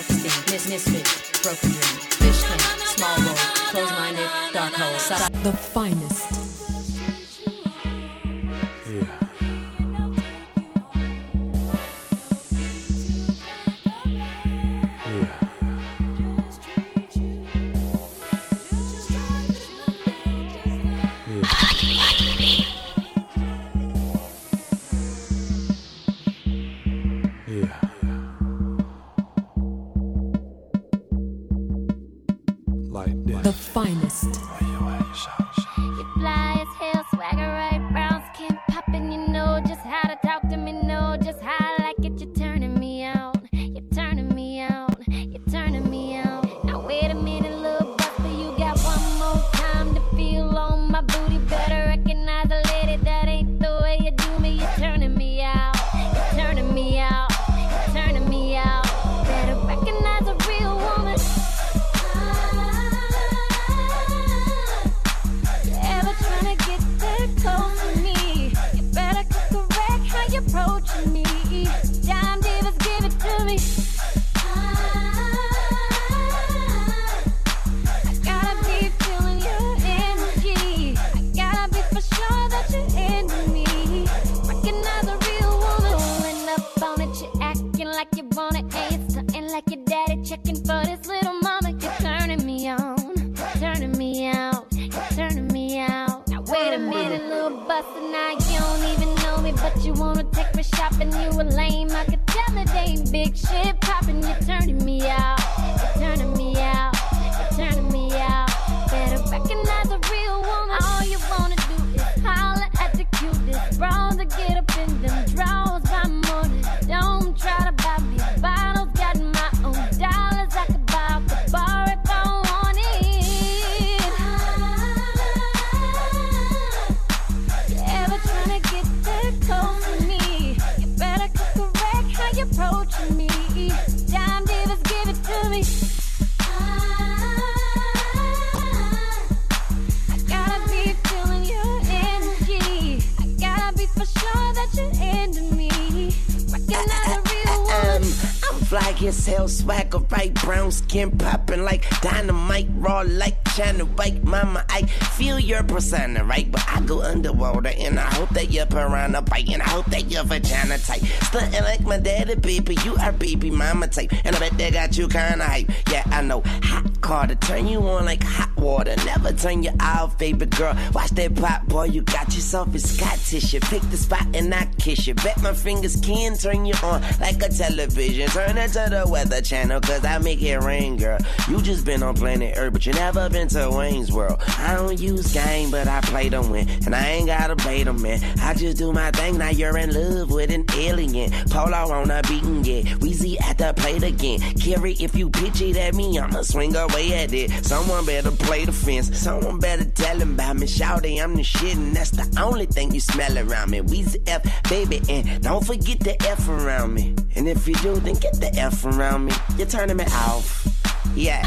self-esteem, mis- misfit, broken dream, fish tank, small world, close-minded, dark hole. The finest. Tight. Stunting like my daddy, baby, you are baby mama type. And I bet they got you kinda hype. Yeah, I know. Hot car to turn you on like hot water. Never turn you off, baby girl. Watch that pop, boy. You got yourself a Scott tissue. Pick the spot and I kiss you. Bet my fingers can turn you on like a television. Turn it to the weather channel, cause I make it rain, girl. You just been on planet Earth, but you never been to Wayne's World. I don't use game, but I play to win. And I ain't gotta bait them, man. I just do my thing, now you're in love with an alien. Polo on a beaten, yeah. Weezy at the plate again. Carry, if you pitch it at me, I'ma swing away at it. Someone better play the fence. Someone better tell him about me. Shouty, I'm the shit, and that's the only thing you smell around me. Weezy F, baby, and don't forget the F around me. And if you do, then get the F around me. You're turning me off. Yeah.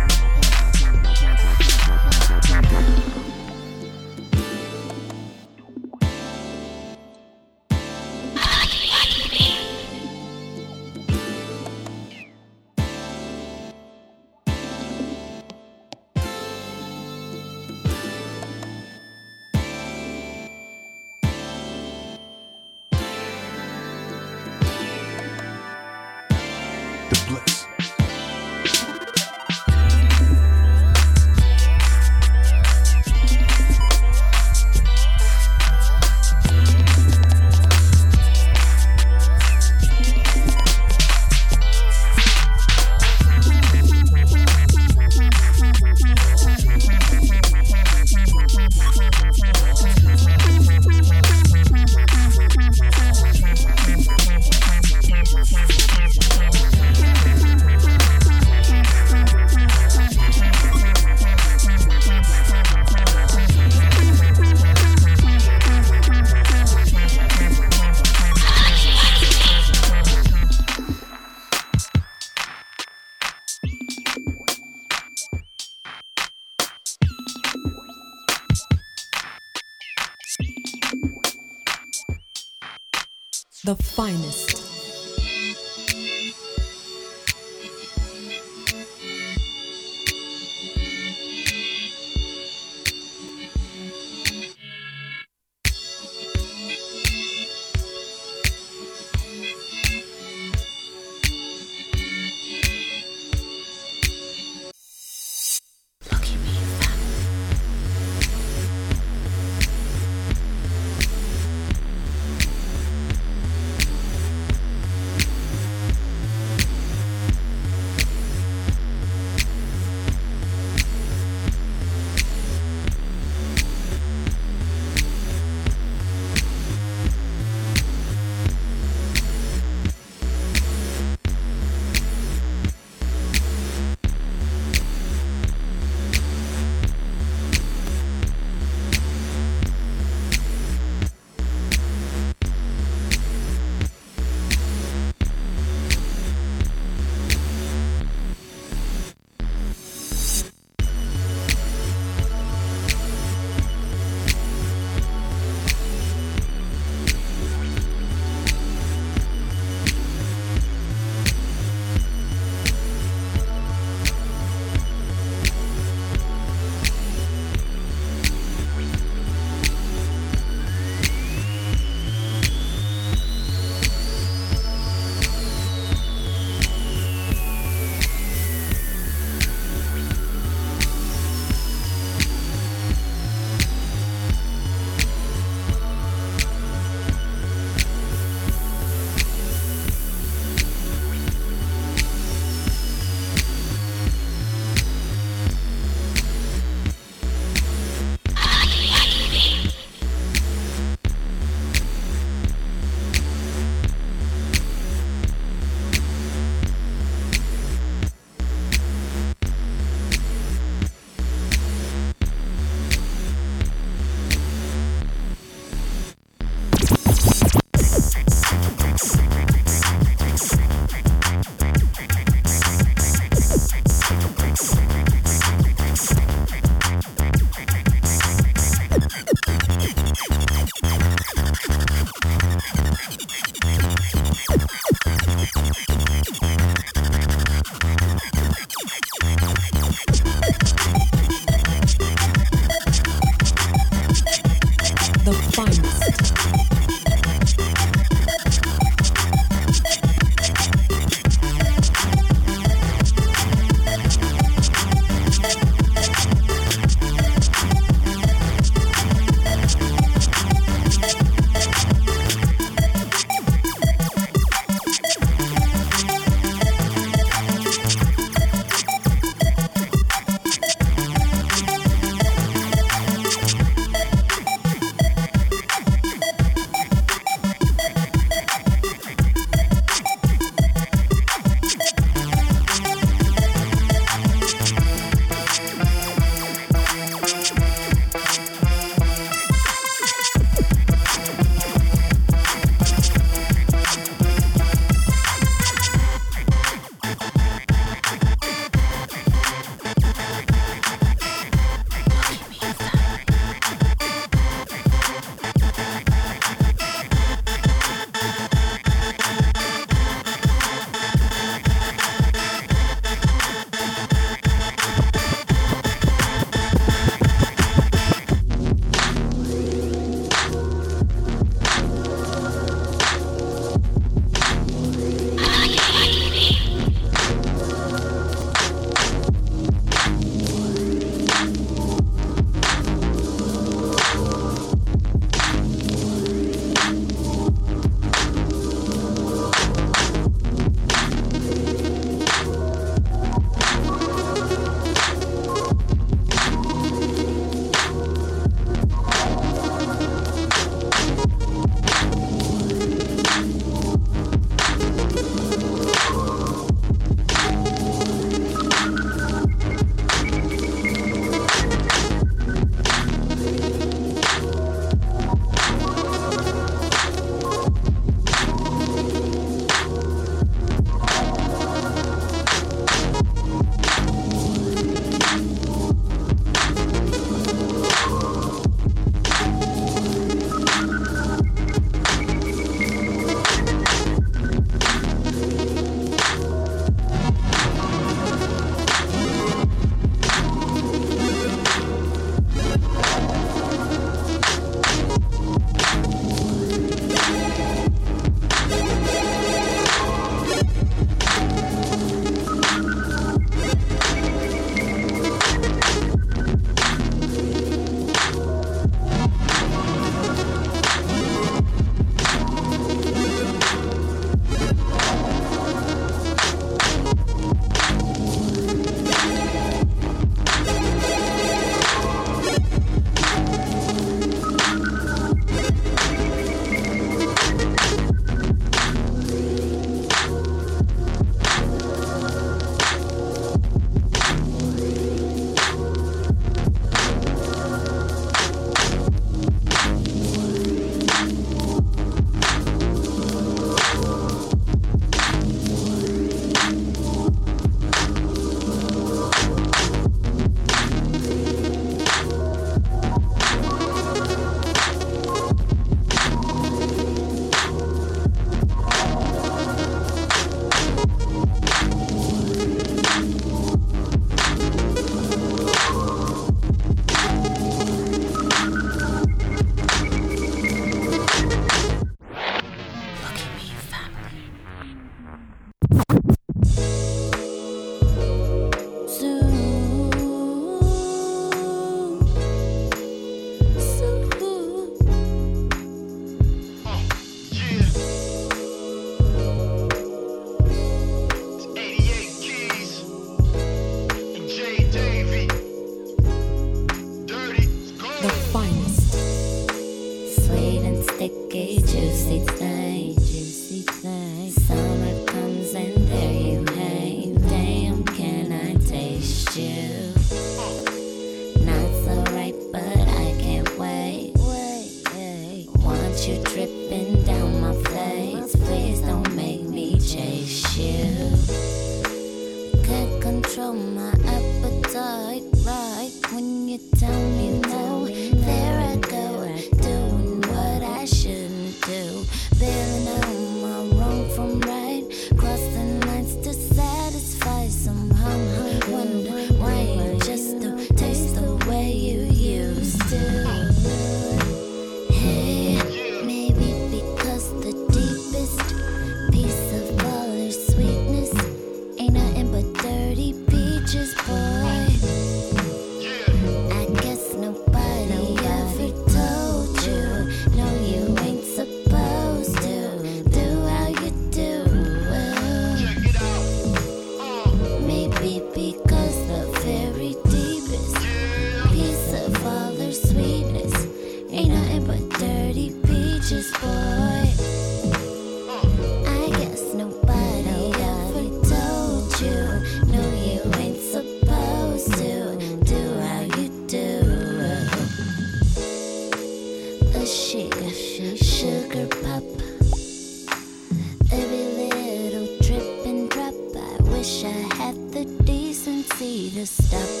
wish I had the decency to stop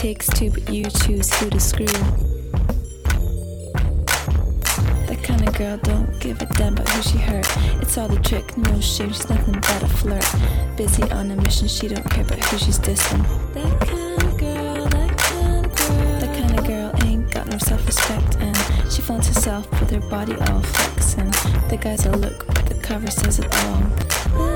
takes two, but you choose who to screw. That kind of girl don't give a damn about who she hurt. It's all a trick, no shame, she's nothing but a flirt. Busy on a mission, she don't care about who she's dissing. That kind of girl, that kind of girl. That kind of girl ain't got no self respect, and she flaunts herself with her body all flexing. The guys all look, but the cover says it all.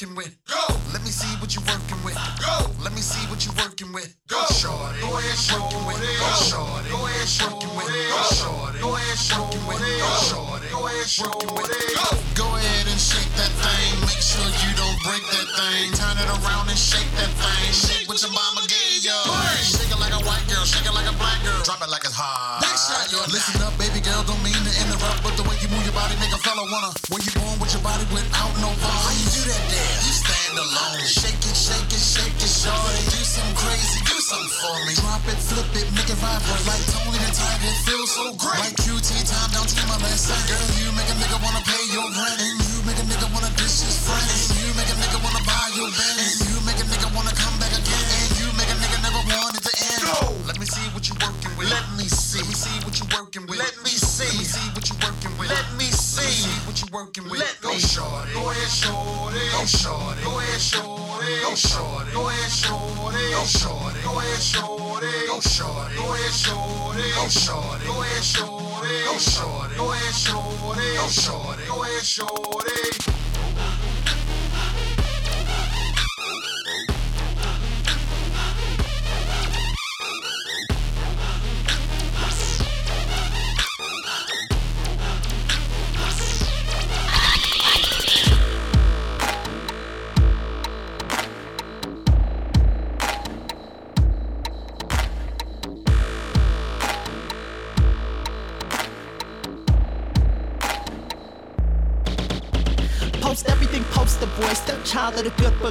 working with. Go. Let me see what you working with. Go. Let me see what you working with. Go. Shorty. Go ahead, shorty. Go ahead, shorty. Go ahead, shorty. Go shorty. Go ahead, shorty. Go shorty. Go ahead, shorty. Go. Go ahead and shake that thing. Make sure you don't break that thing. Turn it around and shake that thing. Shake what your mama gave you. Shake it like a white girl. Shake it like a black girl. Drop it like it's hot. Listen up, baby girl, don't mean to interrupt, but the way you move your body make a fella wanna. Were you born with your body without no bones, How you do that dance. You stand alone. Shake it, shake it, shake it, shorty. Do some crazy, do something for me. Drop it, flip it, make it vibrate. Like Tony the Tiger, it feels so great. Like QT time, don't take my lesson. Girl, you make a nigga wanna pay your rent, and you make a nigga wanna dish his friends. and you make a nigga wanna buy your bed, and you make a nigga wanna come back again, and you make a nigga never want it to end. Go. Let me see what you working with. Let me let me see what you working with. Let me see. Let me see what you working with. Let me see. Let me see what you working with. Let go shorty. Go ahead, shorty. Go shorty. Go ahead, shorty. Go shorty. Go ahead, shorty. Go shorty. Go ahead, shorty. Go shorty. Go ahead, shorty. Go shorty. Go ahead, shorty. Go shorty. Go ahead, shorty. Go shorty. Go ahead, shorty.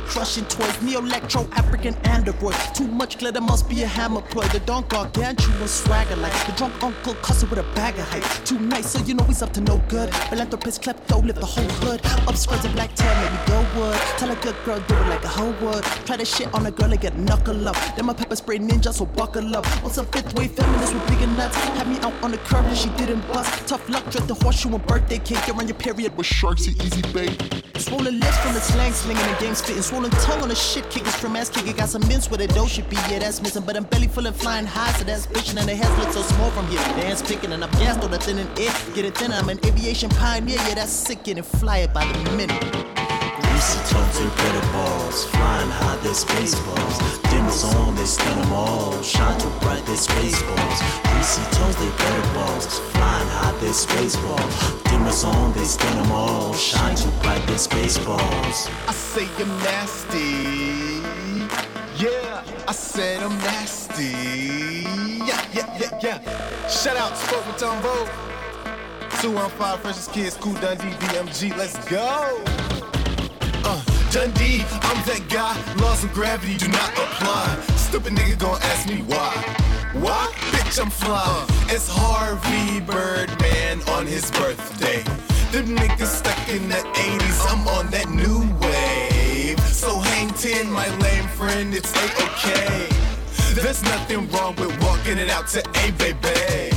crushing toys, neo electro, African android. Too much glitter must be a hammer ploy. The don gargantuan swagger like the drunk uncle cussing with a bag of hype. Too nice, so you know he's up to no good. Philanthropist klepto, lift the whole hood. Up spreads a black tail, maybe go wood. Tell a good girl, do it like a hoe would. Try to shit on a girl and get knuckle up. Then my pepper spray ninja, so buckle up. What's a fifth wave feminists with bigger nuts. Had me out on the curb and she didn't bust. Tough luck, dread the horseshoe and birthday cake. You're on your period with sharks eat easy bait. Swollen lips from the slang slinging and games spitting rolling tongue on a shit kicker from ass kicker. Got some mints where the dough should be, yeah, that's missing. But I'm belly full of flying highs, so that's bitching. And the heads look so small from here. Dance picking, and I'm gas, throw that thin and air. Get it thinner, I'm an aviation pioneer, yeah, that's sick, and fly it by the minute. Greasy toes and better balls. Flying high, they're spaceballs. Dimmers on, they stun them all. Shine too bright, they're spaceballs. Greasy toes, they better balls. Flying high, they're spaceballs. Dimmers on, they stun them all. Shine too bright, they space balls. I say I'm nasty. Yeah, I said I'm nasty. Yeah, yeah, yeah, yeah. Shout out, Spoke with Vogue. 215 Freshest Kids, Cool Dundee, DMG, let's go. Uh, Dundee, I'm that guy. Laws of gravity do not apply. Stupid nigga gon' ask me why. Why? Bitch, I'm fly. It's Harvey Birdman on his birthday. Them niggas stuck in the 80s, I'm on that new wave. So hang 10, my lame friend, it's a-okay. There's nothing wrong with walking it out to a baby.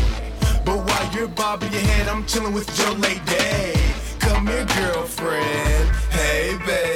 But while you're bobbing your head, I'm chilling with your lady. Come here, girlfriend. Hey, baby.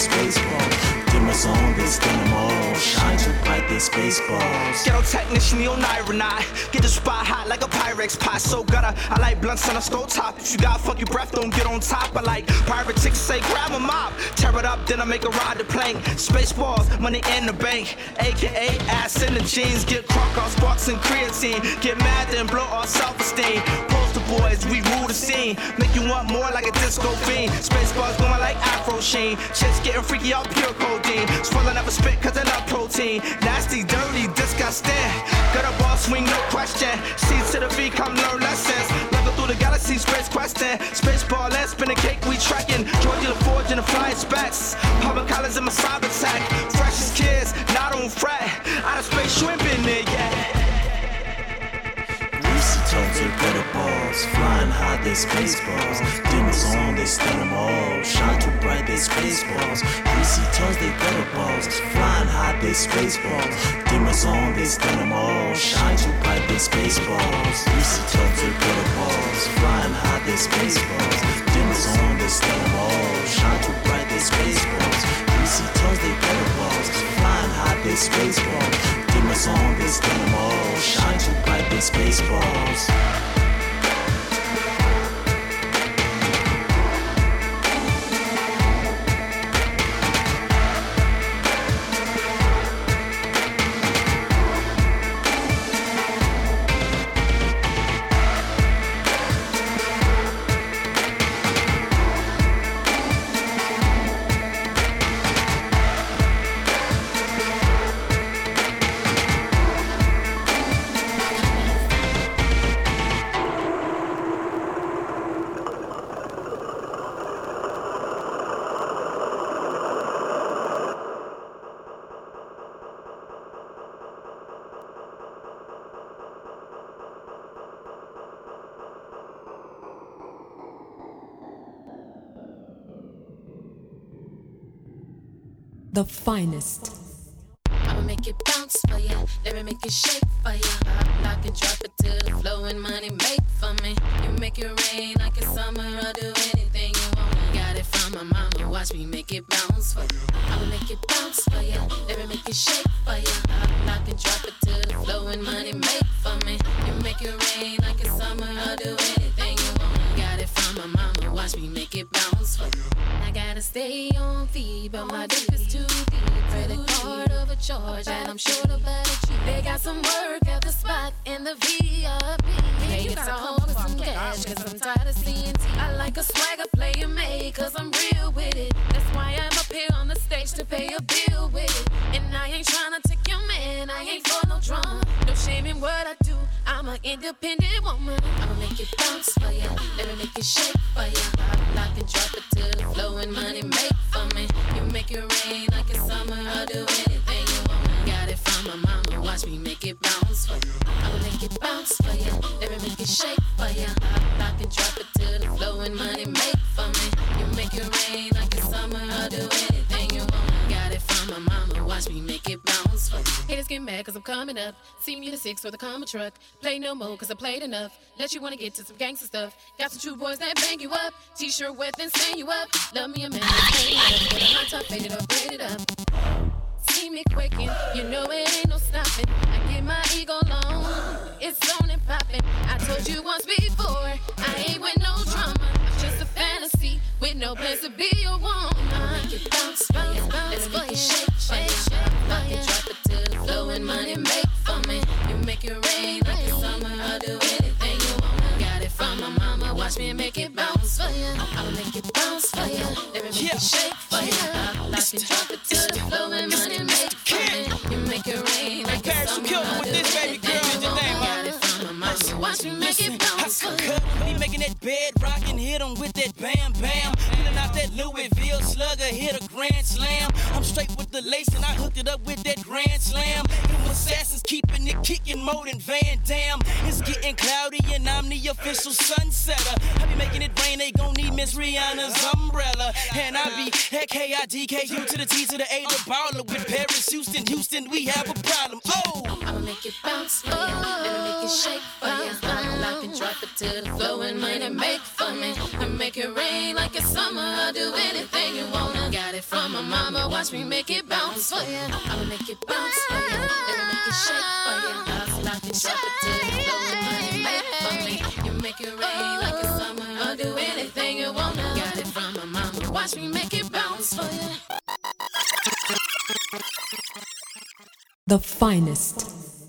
Flying high, they space balls. Dimmers on, they stun them all. Shine too bright, they space balls. Ghetto technician, the Onironite. Get the spot hot like a Pyrex pot. So gutter, I like blunts on a stove top. If you got funky breath, don't get on top. I like pirate chicks say grab a mop. Tear it up, then I make a ride the plank. Spaceballs, money in the bank. AKA ass in the jeans. Get crunk off sparks and creatine. Get mad, then blow off self esteem. Boys, we rule the scene. Make you want more like a disco fiend. Spaceballs going like Afro Sheen. Chicks getting freaky off pure codeine. Swallow never spit cause they love protein. Nasty, dirty, disgusting. Got a ball swing, no question. C to the V, come learn lessons. Level through the galaxy, space question. Space ball, let's spin a cake, we tracking. Georgia the Forge and the flying specs. Public collars in my cyber tech. Freshest kids, not on fret. Out of space, you ain't been there yet. Toes, they better balls. Flying high, they space balls. Dimmers on, they stun them all. Shine too bright, they space balls. Greasy toes, they better balls. Flying high, they space balls. Dimmers on, they stun them all. Shine too bright, they space balls. Greasy toes, they better balls. Flying high, they space balls. Dimmers on, they stun them all. Shine too bright, they space balls. Greasy toes, they better balls. Flying high, they space balls. Dimmers on, they stun them all. Shine too bright, they space balls. The finest. I'ma make it bounce for ya. Let me make it shake Swagger player made, cause I'm real with it. That's why I'm up here on the stage to pay a bill with it. And I ain't tryna take your man, I ain't for no drama. No shame in what I do, I'm an independent woman. I'ma make it bounce for ya, let me make it shake for ya. Lock and drop it to the flow and money make for me. You make it rain like it's summer, I'll do anything you want. Got it from my mama, watch me make it bounce for ya. I'ma make it bounce for ya, let me make it shake for ya. Lock and drop it to the money make for me. You make it rain like it's summer, I'll do anything you want. Got it from my mama, watch me make it bounce for you. Haters get mad cause I'm coming up. See me in the six or the comma truck. Play no more cause I played enough. Let you wanna get to some gangster stuff. Got some true boys that bang you up. T-shirt wet and stand you up. Love me a man, pay up. Get a hot top, fade it up, braid it up. See me quaking, you know it ain't no stopping. I get my ego long, it's on and popping. I told you once before, I ain't with no drama. I'm just a fantasy with no plans to be your woman. It bounce, bounce, bounce. Let's make it shake, shake, shake. Rock it, drop it to the floor and money make for me. You make it rain like it's summer. I'll do anything Watch me make it bounce for you. I'll make it bounce for you. Let me make it shake for you. Lock it, drop it to the floor and money make for me. You make it rain like it's summer. I'll do anything you want. Got it from my mama. Watch me make it bounce for you. Me making that bed rockin', hit 'em with that bam bam. Feeling out that Louisville slugger, hit a grand slam. I'm straight with the lace and I hooked it up with that grand slam. Them assassins keeping it kicking more than Van Damme. It's getting cloudy and I'm the official sunsetter. I be making it rain, they gon' need Miss Rihanna's umbrella. And I be K-I-D-K-U to the T to the A, the baller with Paris, Houston, Houston, we have a problem. Oh! I'ma make it bounce. Let me make it shake for you. Lock and drop it to the floor and money make for me. And make it rain like it's summer. I'll do anything you wanna. Got it from my mama. Watch me make it bounce for you. I'ma make it bounce for. Let me make it shake for you. Lock and drop it the floor and money make for me. You make it rain like it's summer. I'll do anything you wanna. Got it from my mama. Watch me make it bounce for you. The finest.